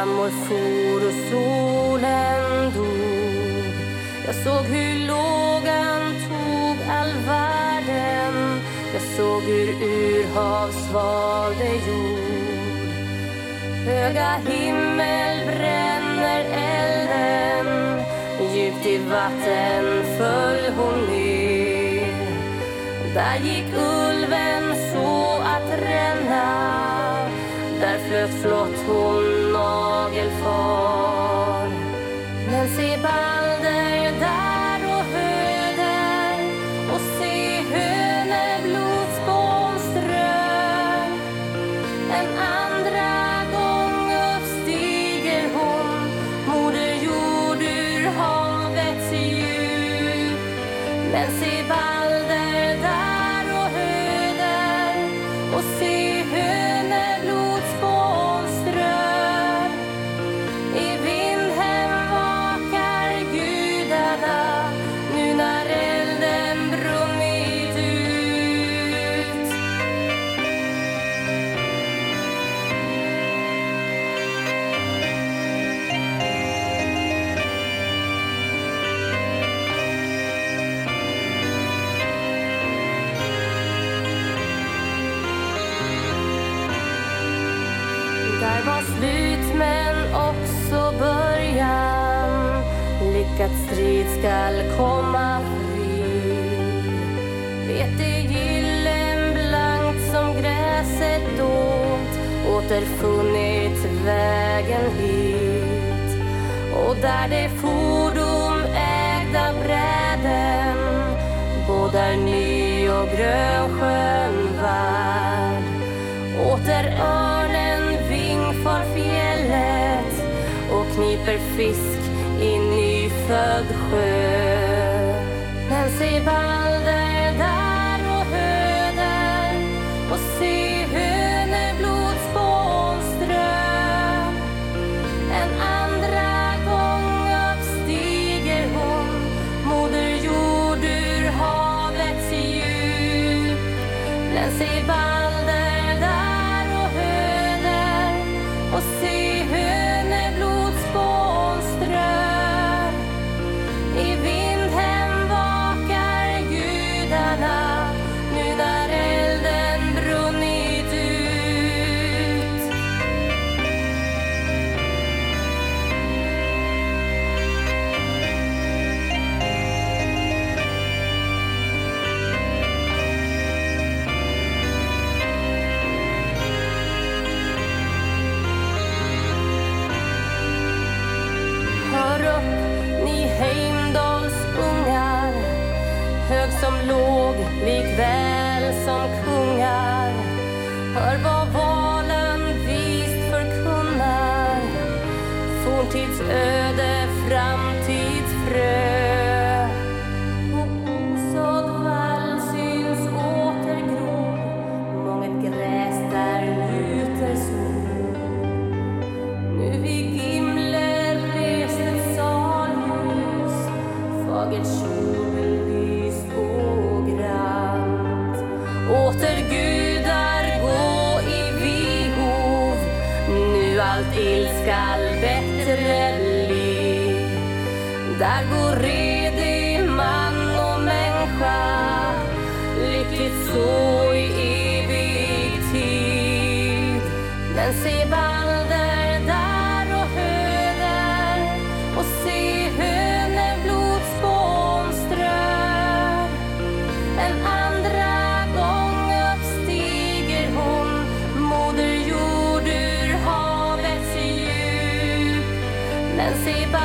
flammor for och solen dog. Jag såg hur lågan tog all världen. Jag såg hur urhav svalde jord. Höga himmel bränner elden. Djupt i vatten föll hon ner. Där gick ulven flöt flott hon nagelfar. Men se Balder där och höder och se höneblodsspån strö. En andra gång uppstiger hon Moder jord ur havets djup. Men se Balder Där var slut men också början. Lyckad strid skall komma fri. Vete gyllen blankt som gräset dolt Återfunnit vägen hit. Och där det fordom ägda bräden Bådar ny och grön sjö kniper fisk i nyfödd sjö. Men se Balder Hög som låg, likväl som kungar. Till skall bättre bli. Där går redig man och människa Lyckligt så i evig tid. Men se bara Moder